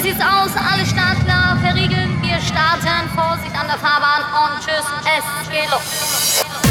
Wie sieht's aus? Alle Startklar, verriegeln. Wir starten. Vorsicht an der Fahrbahn und tschüss. Es geht los.